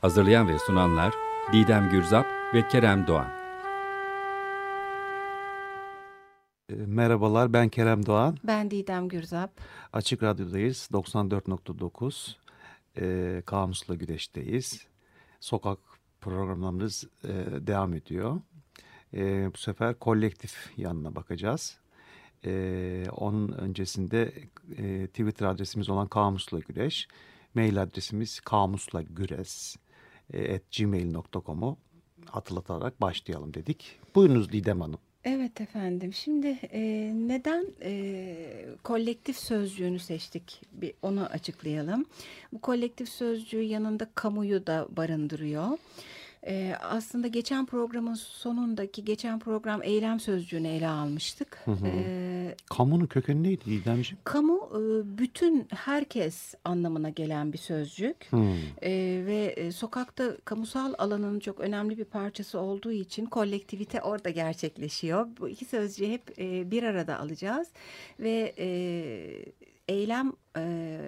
Hazırlayan ve sunanlar Didem Gürzap ve Kerem Doğan. Ee, merhabalar ben Kerem Doğan. Ben Didem Gürzap. Açık Radyo'dayız 94.9. Ee, Kamusla Güneş'teyiz. Sokak programlarımız e, devam ediyor. E, bu sefer kolektif yanına bakacağız. E, onun öncesinde e, Twitter adresimiz olan Kamusla Güreş, mail adresimiz kamuslagüres.gmail.com'u hatırlatarak başlayalım dedik. Buyurunuz Didem Hanım. Evet efendim. Şimdi e, neden e, kolektif sözcüğünü seçtik? Bir onu açıklayalım. Bu kolektif sözcüğü yanında kamuyu da barındırıyor. Ee, aslında geçen programın sonundaki geçen program eylem sözcüğünü ele almıştık. Hı hı. Ee, Kamunun kökeni neydi İdemciğim? Kamu e, bütün herkes anlamına gelen bir sözcük. Hı. Ee, ve e, sokakta kamusal alanın çok önemli bir parçası olduğu için kolektivite orada gerçekleşiyor. Bu iki sözcüğü hep e, bir arada alacağız. Ve e, eylem e,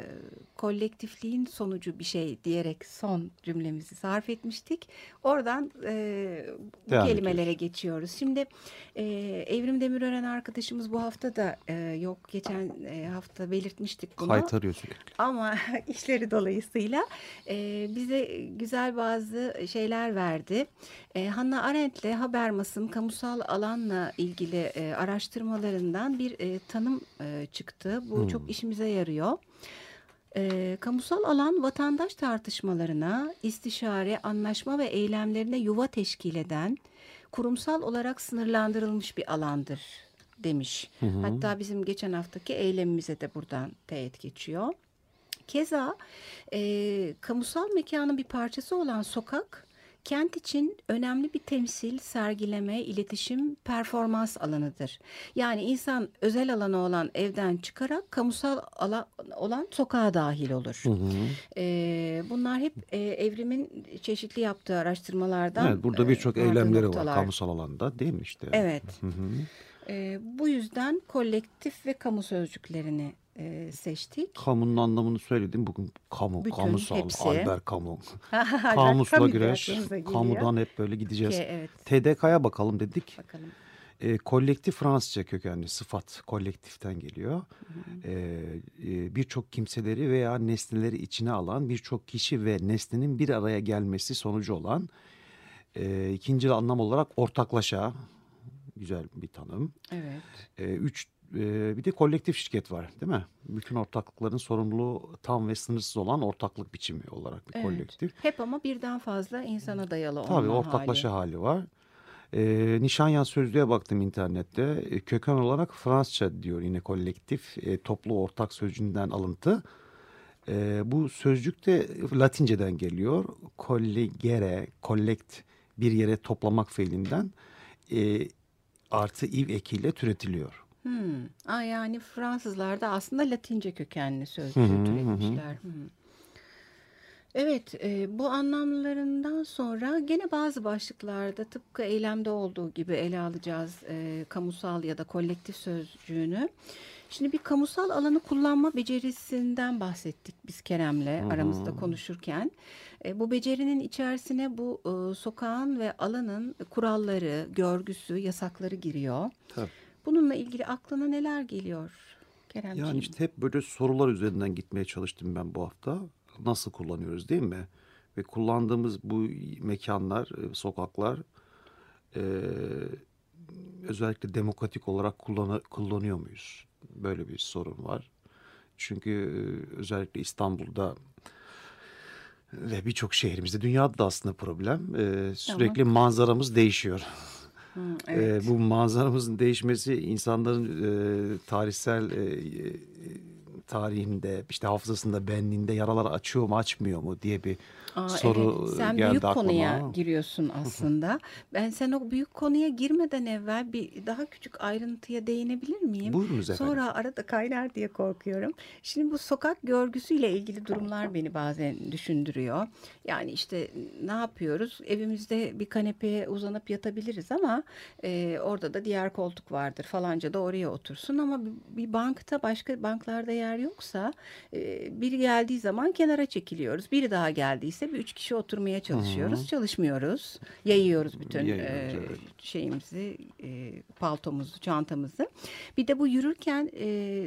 kolektifliğin sonucu bir şey diyerek son cümlemizi sarf etmiştik. Oradan e, bu Devam kelimelere ediyoruz. geçiyoruz. Şimdi e, Evrim Demirören arkadaşımız bu hafta da e, yok. Geçen e, hafta belirtmiştik bunu. Kaytarıyor sürekli. Ama işleri dolayısıyla e, bize güzel bazı şeyler verdi. E, Hannah Arendt'le Habermas'ın kamusal alanla ilgili e, araştırmalarından bir e, tanım e, çıktı. Bu hmm. çok işimize yarıyor. E, kamusal alan vatandaş tartışmalarına, istişare, anlaşma ve eylemlerine yuva teşkil eden kurumsal olarak sınırlandırılmış bir alandır demiş. Hı hı. Hatta bizim geçen haftaki eylemimize de buradan teyit geçiyor. Keza e, kamusal mekanın bir parçası olan sokak kent için önemli bir temsil, sergileme, iletişim, performans alanıdır. Yani insan özel alanı olan evden çıkarak kamusal alan olan sokağa dahil olur. Hı hı. E, bunlar hep e, evrimin çeşitli yaptığı araştırmalardan. Evet, burada birçok e, eylemleri noktalar. var kamusal alanda değil mi işte? Evet. Hı hı. E, bu yüzden kolektif ve kamu sözcüklerini e, seçtik. Kamunun anlamını söyledim. Bugün kamu, Bütün, kamusal, hepsi. Albert Kamu. Kamusla güreş. Kamudan hep böyle gideceğiz. Ki, evet. TDK'ya bakalım dedik. Bakalım. E, kolektif Fransızca kökenli sıfat kolektiften geliyor. E, e, birçok kimseleri veya nesneleri içine alan birçok kişi ve nesnenin bir araya gelmesi sonucu olan e, ikinci anlam olarak ortaklaşa güzel bir tanım. Evet. E, üç e, bir de kolektif şirket var değil mi? Bütün ortaklıkların sorumluluğu tam ve sınırsız olan ortaklık biçimi olarak bir evet. kolektif. Hep ama birden fazla insana dayalı Tabii ortaklaşa hali, hali var. E, Nişanyan sözlüğe baktım internette. E, köken olarak Fransızca diyor yine kolektif. E, toplu ortak sözcüğünden alıntı. E, bu sözcük de Latinceden geliyor. Collegere, collect bir yere toplamak fiilinden e, artı iv ekiyle türetiliyor. Hmm. Aa, yani Fransızlar da aslında Latince kökenli sözcüğü türetmişler. Hı. Evet, e, bu anlamlarından sonra gene bazı başlıklarda tıpkı eylemde olduğu gibi ele alacağız e, kamusal ya da kolektif sözcüğünü. Şimdi bir kamusal alanı kullanma becerisinden bahsettik biz Kerem'le aramızda konuşurken. E, bu becerinin içerisine bu e, sokağın ve alanın kuralları, görgüsü, yasakları giriyor. Tabii. Bununla ilgili aklına neler geliyor Keremciğim? Yani işte hep böyle sorular üzerinden gitmeye çalıştım ben bu hafta. Nasıl kullanıyoruz değil mi? Ve kullandığımız bu mekanlar, e, sokaklar e, özellikle demokratik olarak kullan kullanıyor muyuz? Böyle bir sorun var. Çünkü e, özellikle İstanbul'da ve birçok şehrimizde dünyada da aslında problem. Ee, sürekli tamam. manzaramız değişiyor. Hı, evet. e, bu manzaramızın değişmesi insanların e, tarihsel e, tarihinde işte hafızasında benliğinde yaralar açıyor mu açmıyor mu diye bir Aa, soru evet. Sen geldi büyük aklıma. konuya giriyorsun aslında. ben sen o büyük konuya girmeden evvel bir daha küçük ayrıntıya değinebilir miyim? Buyurunuz efendim. Sonra arada kaynar diye korkuyorum. Şimdi bu sokak görgüsüyle ilgili durumlar beni bazen düşündürüyor. Yani işte ne yapıyoruz? Evimizde bir kanepeye uzanıp yatabiliriz ama e, orada da diğer koltuk vardır falanca da oraya otursun ama bir bankta başka banklarda yer yoksa e, biri geldiği zaman kenara çekiliyoruz. Biri daha geldiyse bir üç kişi oturmaya çalışıyoruz. Hı-hı. Çalışmıyoruz. Yayıyoruz bütün Yayıyoruz, e, evet. şeyimizi, e, paltomuzu, çantamızı. Bir de bu yürürken e,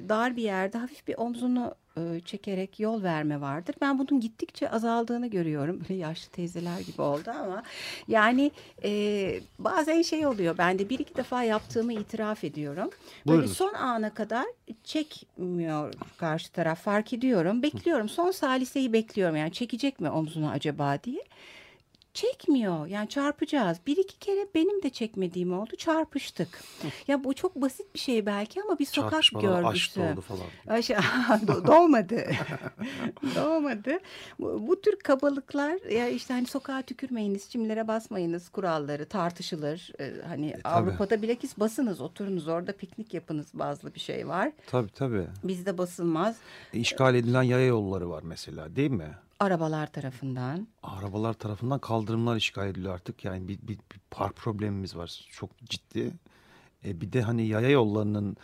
dar bir yerde hafif bir omzunu e, çekerek yol verme vardır. Ben bunun gittikçe azaldığını görüyorum. Böyle yaşlı teyzeler gibi oldu ama yani e, bazen şey oluyor. Ben de bir iki defa yaptığımı itiraf ediyorum. Böyle Buyurun. son ana kadar çekmiyor karşı taraf fark ediyorum. Bekliyorum. Son saliseyi bekliyorum. Yani çekecek mi omzunu acaba diye çekmiyor. Yani çarpacağız. Bir iki kere benim de çekmediğim oldu. Çarpıştık. ya bu çok basit bir şey belki ama bir sokak görgüsü. doğdu falan. Aş doğmadı. doğmadı. Bu, bu tür kabalıklar ya işte hani sokağa tükürmeyiniz, çimlere basmayınız kuralları tartışılır. Ee, hani e, Avrupa'da bilakis basınız, oturunuz orada piknik yapınız bazı bir şey var. Tabii tabii. Bizde basılmaz. E, işgal edilen yaya yolları var mesela değil mi? Arabalar tarafından. Arabalar tarafından kaldırımlar işgal ediliyor artık. Yani bir, bir, bir park problemimiz var çok ciddi. E, bir de hani yaya yollarının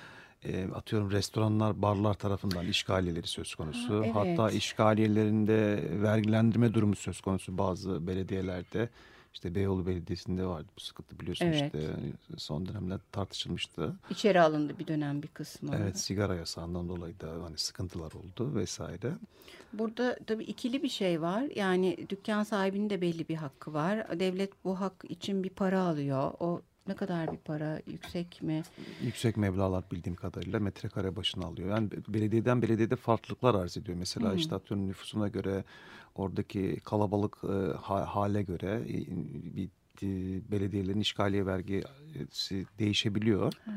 e, atıyorum restoranlar, barlar tarafından işgaliyeleri söz konusu. Ha, evet. Hatta işgaliyelerinde vergilendirme durumu söz konusu bazı belediyelerde. İşte Beyoğlu Belediyesi'nde vardı bu sıkıntı biliyorsun evet. işte son dönemler tartışılmıştı. İçeri alındı bir dönem bir kısmı. Evet sigara yasağından dolayı da hani sıkıntılar oldu vesaire. Burada tabii ikili bir şey var. Yani dükkan sahibinin de belli bir hakkı var. Devlet bu hak için bir para alıyor. O ne kadar bir para? Yüksek mi? Yüksek meblağlar bildiğim kadarıyla metrekare başına alıyor. Yani belediyeden belediyede farklılıklar arz ediyor. Mesela Hı. işte atıyorum nüfusuna göre oradaki kalabalık e, hale göre e, bir e, belediyelerin işgaliye vergisi değişebiliyor. Hı.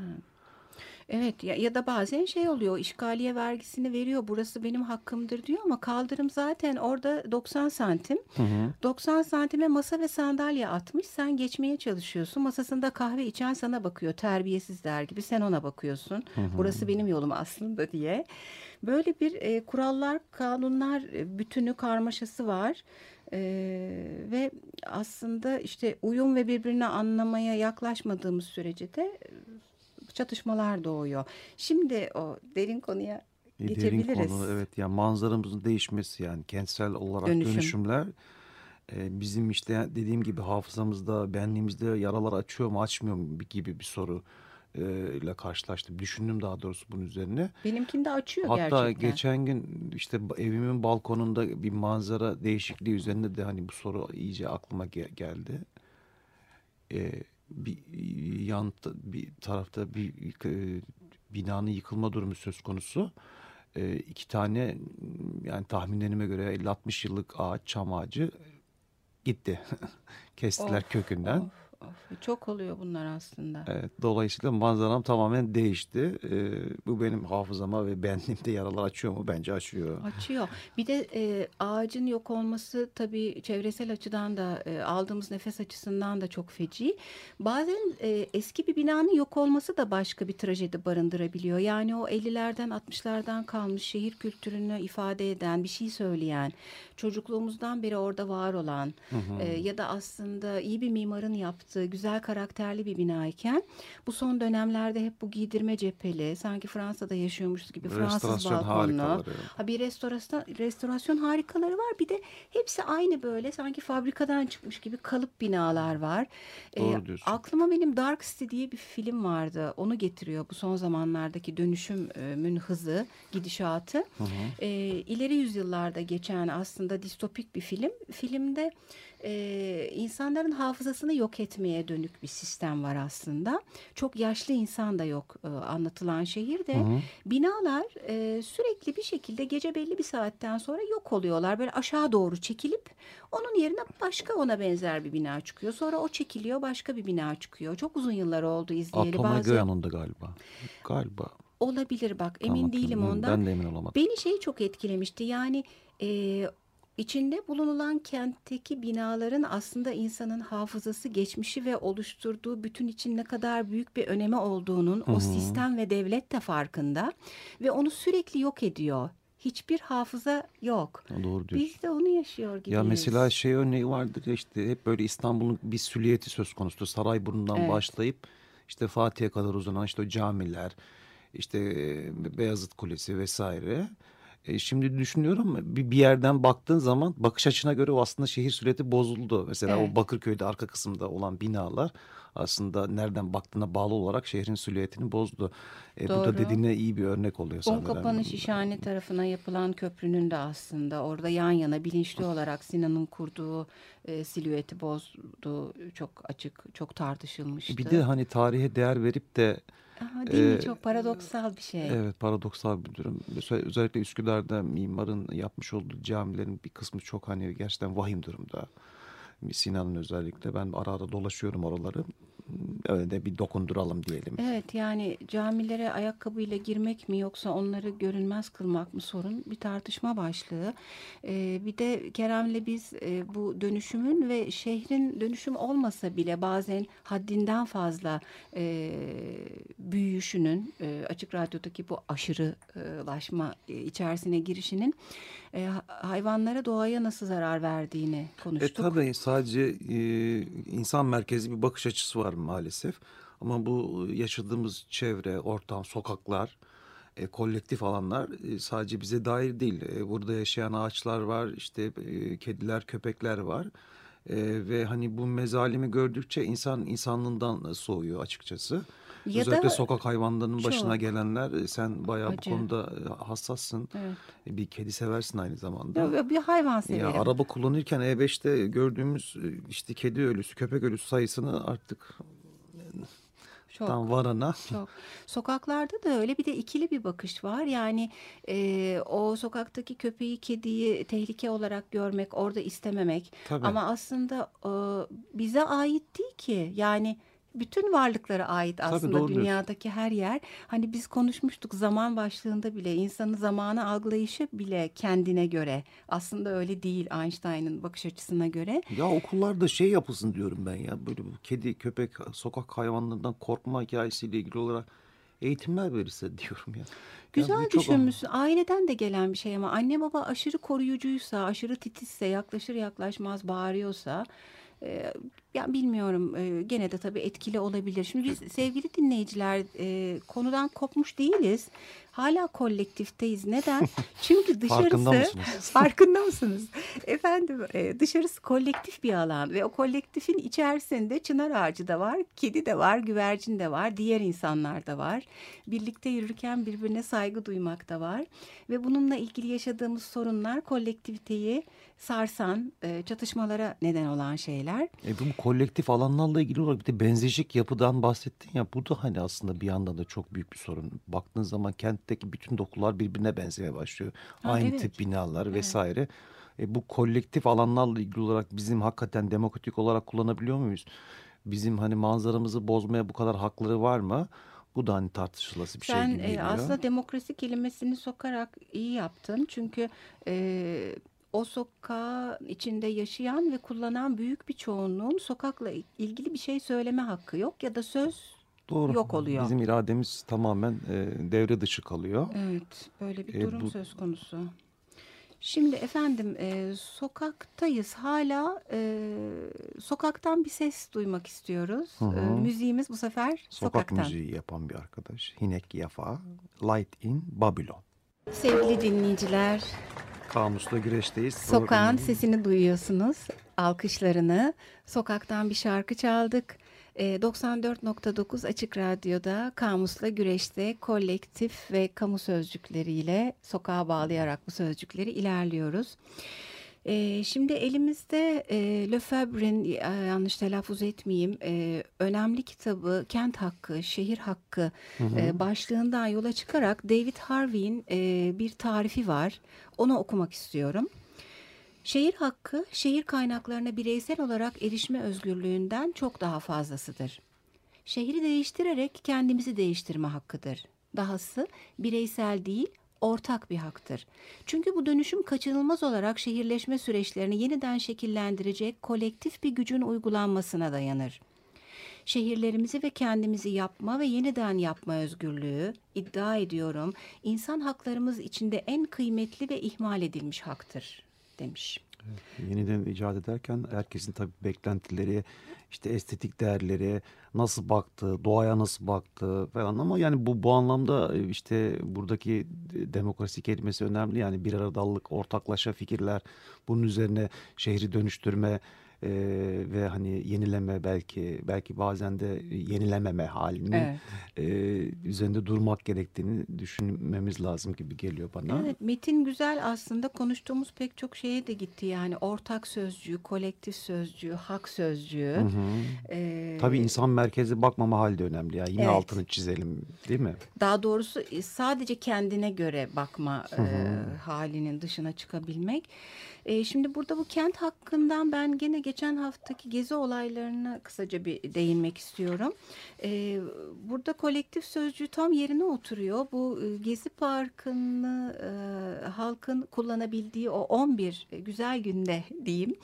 Evet ya, ya da bazen şey oluyor işgaliye vergisini veriyor burası benim hakkımdır diyor ama kaldırım zaten orada 90 santim. Hı hı. 90 santime masa ve sandalye atmış sen geçmeye çalışıyorsun masasında kahve içen sana bakıyor terbiyesiz der gibi sen ona bakıyorsun. Hı hı. Burası benim yolum aslında diye. Böyle bir e, kurallar kanunlar e, bütünü karmaşası var. Ee, ve aslında işte uyum ve birbirini anlamaya yaklaşmadığımız sürece de çatışmalar doğuyor. Şimdi o derin konuya e, geçebiliriz. Derin konu evet yani manzaramızın değişmesi yani kentsel olarak Dönüşüm. dönüşümler e, bizim işte dediğim gibi hafızamızda benliğimizde yaralar açıyor mu açmıyor mu gibi bir soru e, ile karşılaştım. Düşündüm daha doğrusu bunun üzerine. Benimkinde açıyor Hatta gerçekten. Hatta geçen gün işte evimin balkonunda bir manzara değişikliği üzerinde de hani bu soru iyice aklıma geldi. Ee, bir yan bir tarafta bir e, binanın yıkılma durumu söz konusu. E, iki tane yani tahminlerime göre 50-60 yıllık ağaç, çam ağacı gitti. Kestiler of, kökünden. Of. Çok oluyor bunlar aslında. Evet, dolayısıyla manzaram tamamen değişti. Ee, bu benim hafızama ve benliğimde yaralar açıyor mu? Bence açıyor. Açıyor. Bir de e, ağacın yok olması tabii çevresel açıdan da e, aldığımız nefes açısından da çok feci. Bazen e, eski bir binanın yok olması da başka bir trajedi barındırabiliyor. Yani o 50'lerden 60'lardan kalmış şehir kültürünü ifade eden, bir şey söyleyen, çocukluğumuzdan beri orada var olan hı hı. E, ya da aslında iyi bir mimarın yaptığı yaptığı güzel karakterli bir binayken bu son dönemlerde hep bu giydirme cepheli sanki Fransa'da yaşıyormuşuz gibi Fransız balkonlu. Ha bir restorasyon restorasyon harikaları var. Bir de hepsi aynı böyle sanki fabrikadan çıkmış gibi kalıp binalar var. Doğru ee, diyorsun. Aklıma benim Dark City diye bir film vardı. Onu getiriyor bu son zamanlardaki dönüşümün hızı, gidişatı. Hı hı. Ee, ileri yüzyıllarda geçen aslında distopik bir film. Filmde e, insanların hafızasını yok etmeye dönük bir sistem var aslında. Çok yaşlı insan da yok e, anlatılan şehirde. Hı hı. Binalar e, sürekli bir şekilde gece belli bir saatten sonra yok oluyorlar. Böyle aşağı doğru çekilip onun yerine başka ona benzer bir bina çıkıyor. Sonra o çekiliyor başka bir bina çıkıyor. Çok uzun yıllar oldu izleyeli. Atlama Bazı... yanında galiba. Galiba. Olabilir bak emin tamam, değilim ondan. Ben de emin olamadım. Beni şey çok etkilemişti yani e, içinde bulunulan kentteki binaların aslında insanın hafızası, geçmişi ve oluşturduğu bütün için ne kadar büyük bir önemi olduğunun Hı-hı. o sistem ve devlet de farkında ve onu sürekli yok ediyor hiçbir hafıza yok. Doğru diyorsun. Biz de onu yaşıyor gibiyiz. Ya mesela şey örneği vardır ya işte hep böyle İstanbul'un bir süliyeti söz konusu. Sarayburnu'ndan evet. başlayıp işte Fatih'e kadar uzanan işte o camiler, işte Beyazıt Kulesi vesaire. E, şimdi düşünüyorum bir, bir yerden baktığın zaman bakış açına göre o aslında şehir süreti bozuldu. Mesela evet. o Bakırköy'de arka kısımda olan binalar aslında nereden baktığına bağlı olarak şehrin silüetini bozdu. E, bu da dediğine iyi bir örnek oluyor sanırım. Unkapanı İşhane tarafına yapılan köprünün de aslında orada yan yana bilinçli olarak Sinan'ın kurduğu e, silüeti bozdu. Çok açık, çok tartışılmıştı. Bir de hani tarihe değer verip de Aha, değil ee, mi? Çok paradoksal bir şey. Evet paradoksal bir durum. Özellikle Üsküdar'da mimarın yapmış olduğu camilerin bir kısmı çok hani gerçekten vahim durumda. Sinan'ın özellikle ben ara ara dolaşıyorum oraları öyle de bir dokunduralım diyelim. Evet yani camilere ayakkabıyla girmek mi yoksa onları görünmez kılmak mı sorun bir tartışma başlığı. Ee, bir de Kerem'le biz e, bu dönüşümün ve şehrin dönüşüm olmasa bile bazen haddinden fazla e, büyüyüşünün e, açık radyodaki bu aşırılaşma e, içerisine girişinin e, hayvanlara doğaya nasıl zarar verdiğini konuştuk. E tabii sadece e, insan merkezli bir bakış açısı var maalesef. Ama bu yaşadığımız çevre, ortam, sokaklar, e, kolektif alanlar e, sadece bize dair değil. E, burada yaşayan ağaçlar var, işte e, kediler, köpekler var. E, ve hani bu mezalimi gördükçe insan insanlığından soğuyor açıkçası. Ya Özellikle da sokak hayvanlarının çok. başına gelenler e, sen bayağı Acı. bu konuda e, hassassın. Evet. E, bir kedi seversin aynı zamanda. Ya, bir hayvan severim. Ya, araba kullanırken E5'te gördüğümüz işte kedi ölüsü, köpek ölüsü sayısını artık çok, tam varana. Çok. Sokaklarda da öyle bir de ikili bir bakış var. Yani e, o sokaktaki köpeği, kediyi tehlike olarak görmek, orada istememek. Tabii. Ama aslında e, bize ait değil ki. Yani bütün varlıklara ait aslında Tabii, dünyadaki her yer. Hani biz konuşmuştuk zaman başlığında bile insanın zamanı algılayışı bile kendine göre. Aslında öyle değil Einstein'ın bakış açısına göre. Ya okullarda şey yapılsın diyorum ben ya. Böyle kedi, köpek, sokak hayvanlarından korkma hikayesiyle ilgili olarak eğitimler verirse diyorum ya. Güzel yani düşünmüşsün. Çok... Aileden de gelen bir şey ama anne baba aşırı koruyucuysa, aşırı titizse, yaklaşır yaklaşmaz bağırıyorsa ya bilmiyorum e, gene de tabii etkili olabilir. Şimdi biz sevgili dinleyiciler e, konudan kopmuş değiliz. Hala kolektifteyiz. Neden? Çünkü dışarısı farkında mısınız? farkında mısınız? Efendim e, dışarısı kolektif bir alan ve o kolektifin içerisinde çınar ağacı da var, kedi de var, güvercin de var, diğer insanlar da var. Birlikte yürürken birbirine saygı duymak da var ve bununla ilgili yaşadığımız sorunlar kolektiviteyi sarsan, e, çatışmalara neden olan şeyler. E bu kolektif alanlarla ilgili olarak bir de benzeşik yapıdan bahsettin ya bu da hani aslında bir yandan da çok büyük bir sorun. Baktığın zaman kentteki bütün dokular birbirine benzemeye başlıyor. Ha, Aynı evet. tip binalar evet. vesaire. E, bu kolektif alanlarla ilgili olarak bizim hakikaten demokratik olarak kullanabiliyor muyuz? Bizim hani manzaramızı bozmaya bu kadar hakları var mı? Bu da hani tartışılası bir Sen, şey gibi e, geliyor. Aslında demokrasi kelimesini sokarak iyi yaptın. Çünkü e, o sokağın içinde yaşayan ve kullanan büyük bir çoğunluğun sokakla ilgili bir şey söyleme hakkı yok ya da söz Doğru. yok oluyor. Bizim irademiz tamamen e, devre dışı kalıyor. Evet, böyle bir e, durum bu... söz konusu. Şimdi efendim e, sokaktayız hala e, sokaktan bir ses duymak istiyoruz. Hı hı. E, müziğimiz bu sefer Sokak sokaktan. müziği yapan bir arkadaş Hinek Yafa Light in Babylon. Sevgili dinleyiciler Kamusla güreşteyiz. Sokağın sesini duyuyorsunuz. Alkışlarını. Sokaktan bir şarkı çaldık. 94.9 Açık Radyo'da Kamus'la Güreş'te kolektif ve kamu sözcükleriyle sokağa bağlayarak bu sözcükleri ilerliyoruz. E, şimdi elimizde e, Lefebvre'nin yanlış telaffuz etmeyeyim e, önemli kitabı Kent Hakkı, Şehir Hakkı hı hı. E, başlığından yola çıkarak David Harvey'in e, bir tarifi var. Onu okumak istiyorum. Şehir hakkı, şehir kaynaklarına bireysel olarak erişme özgürlüğünden çok daha fazlasıdır. Şehri değiştirerek kendimizi değiştirme hakkıdır. Dahası bireysel değil, ortak bir haktır. Çünkü bu dönüşüm kaçınılmaz olarak şehirleşme süreçlerini yeniden şekillendirecek kolektif bir gücün uygulanmasına dayanır. Şehirlerimizi ve kendimizi yapma ve yeniden yapma özgürlüğü, iddia ediyorum, insan haklarımız içinde en kıymetli ve ihmal edilmiş haktır demiş. Yeniden icat ederken herkesin tabii beklentileri, işte estetik değerleri, nasıl baktığı, doğaya nasıl baktığı falan ama yani bu bu anlamda e, işte buradaki demokrasi kelimesi önemli. Yani bir aradallık, ortaklaşa fikirler, bunun üzerine şehri dönüştürme, e, ve hani yenileme belki belki bazen de yenilememe halini evet. e, üzerinde durmak gerektiğini düşünmemiz lazım gibi geliyor bana. Evet metin güzel aslında konuştuğumuz pek çok şeye de gitti yani ortak sözcüğü, kolektif sözcüğü, hak sözcüğü. Hı hı. Ee, Tabii insan merkezi bakmama hali de önemli ya yine evet. altını çizelim değil mi? Daha doğrusu e, sadece kendine göre bakma hı hı. E, halinin dışına çıkabilmek. E, şimdi burada bu kent hakkından ben gene geçen haftaki gezi olaylarına kısaca bir değinmek istiyorum. E, burada kolektif sözcüğü tam yerine oturuyor. Bu e, Gezi Parkı'nı e, halkın kullanabildiği o 11 güzel günde diyeyim.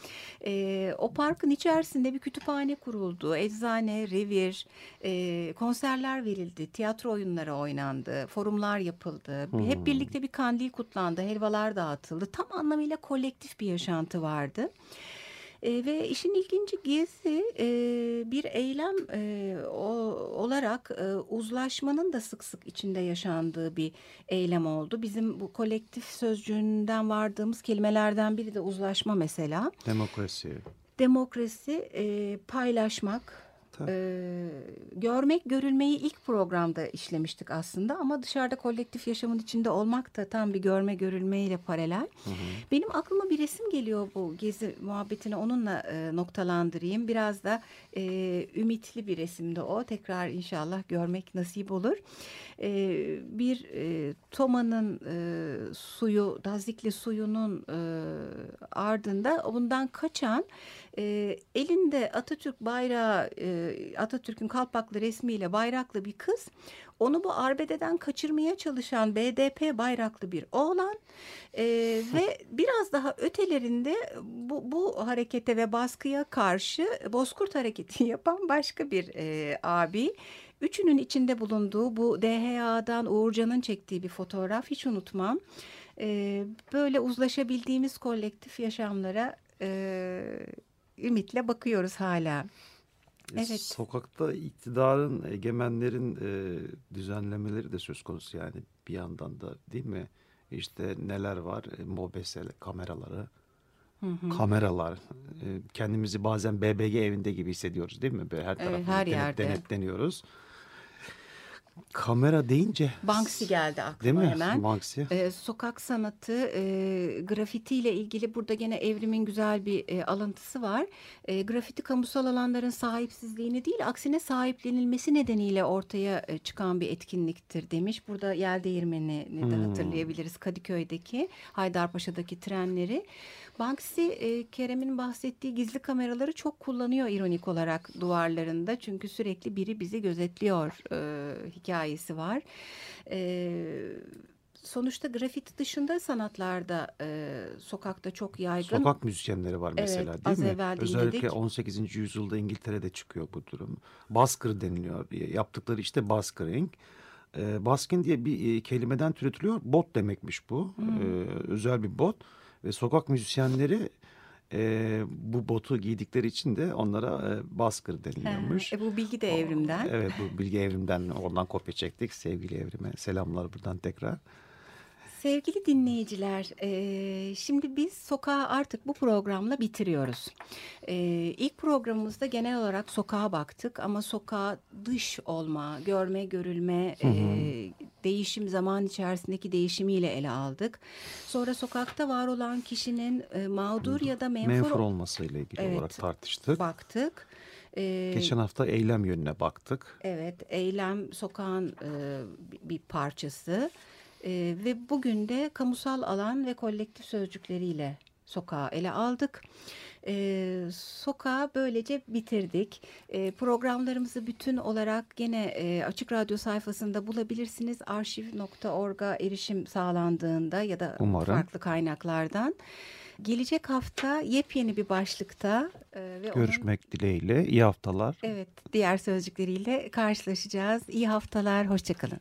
E, o parkın içerisinde bir kütüphane kuruldu. Eczane, revir, e, konserler verildi. Tiyatro oyunları oynandı. Forumlar yapıldı. Hmm. Hep birlikte bir kandil kutlandı. Helvalar dağıtıldı. Tam anlamıyla kolektif aktif bir yaşantı vardı. E, ve işin ilginci gezi e, bir eylem e, o, olarak e, uzlaşmanın da sık sık içinde yaşandığı bir eylem oldu. Bizim bu kolektif sözcüğünden vardığımız kelimelerden biri de uzlaşma mesela. Demokrasi. Demokrasi, e, paylaşmak, ee, görmek, görülmeyi ilk programda işlemiştik aslında ama dışarıda kolektif yaşamın içinde olmak da tam bir görme görülmeyle paralel. Hı hı. Benim aklıma bir resim geliyor bu gezi muhabbetini onunla e, noktalandırayım. Biraz da e, ümitli bir resimde o. Tekrar inşallah görmek nasip olur. E, bir e, Toma'nın e, suyu, Dazikli suyunun e, ardında bundan kaçan e, elinde Atatürk bayrağı, e, Atatürk'ün kalpaklı resmiyle bayraklı bir kız, onu bu arbededen kaçırmaya çalışan BDP bayraklı bir oğlan e, ve biraz daha ötelerinde bu, bu harekete ve baskıya karşı Bozkurt hareketi yapan başka bir e, abi. Üçünün içinde bulunduğu bu DHA'dan Uğurcan'ın çektiği bir fotoğraf hiç unutmam. E, böyle uzlaşabildiğimiz kolektif yaşamlara e, ümitle bakıyoruz hala. E, evet. Sokakta iktidarın, egemenlerin e, düzenlemeleri de söz konusu yani bir yandan da değil mi? İşte neler var? E, mobese kameraları, hı hı. kameralar. E, kendimizi bazen BBG evinde gibi hissediyoruz değil mi? Böyle her tarafı evet, her denet, denetleniyoruz. Kamera deyince Banksy geldi aklıma değil mi? hemen. Banksy. Ee, sokak sanatı, e, grafiti ile ilgili burada gene evrimin güzel bir e, alıntısı var. E, grafiti kamusal alanların sahipsizliğini değil, aksine sahiplenilmesi nedeniyle ortaya e, çıkan bir etkinliktir demiş. Burada Yel Değirmeni'ni de hmm. hatırlayabiliriz Kadıköy'deki, Haydarpaşa'daki trenleri. Banksy e, Kerem'in bahsettiği gizli kameraları çok kullanıyor ironik olarak duvarlarında. Çünkü sürekli biri bizi gözetliyor e, hikayesi var. E, sonuçta grafiti dışında sanatlarda e, sokakta çok yaygın. Sokak müzisyenleri var mesela evet, değil mi? Özellikle dinledik. 18. yüzyılda İngiltere'de çıkıyor bu durum. Baskır deniliyor. Yaptıkları işte baskering. E, baskin diye bir e, kelimeden türetiliyor. Bot demekmiş bu. Hmm. E, özel bir bot. Ve sokak müzisyenleri e, bu botu giydikleri için de onlara e, baskır deniliyormuş. e, bu bilgi de evrimden. O, evet bu bilgi evrimden ondan kopya çektik. Sevgili evrime selamlar buradan tekrar. Sevgili dinleyiciler, e, şimdi biz sokağı artık bu programla bitiriyoruz. E, ilk programımızda genel olarak sokağa baktık ama sokağa dış olma, görme, görülme, hı hı. E, değişim zaman içerisindeki değişimiyle ele aldık. Sonra sokakta var olan kişinin e, mağdur ya da menfur, menfur olmasıyla ilgili evet, olarak tartıştık. Baktık. Ee, Geçen hafta eylem yönüne baktık. Evet, eylem sokağın e, bir parçası. E, ve bugün de kamusal alan ve kolektif sözcükleriyle sokağı ele aldık. E, sokağı böylece bitirdik. E, programlarımızı bütün olarak gene e, Açık Radyo sayfasında bulabilirsiniz. Arşiv.org'a erişim sağlandığında ya da Umarım. farklı kaynaklardan. Gelecek hafta yepyeni bir başlıkta e, ve görüşmek onun, dileğiyle iyi haftalar. Evet, diğer sözcükleriyle karşılaşacağız. İyi haftalar, hoşçakalın.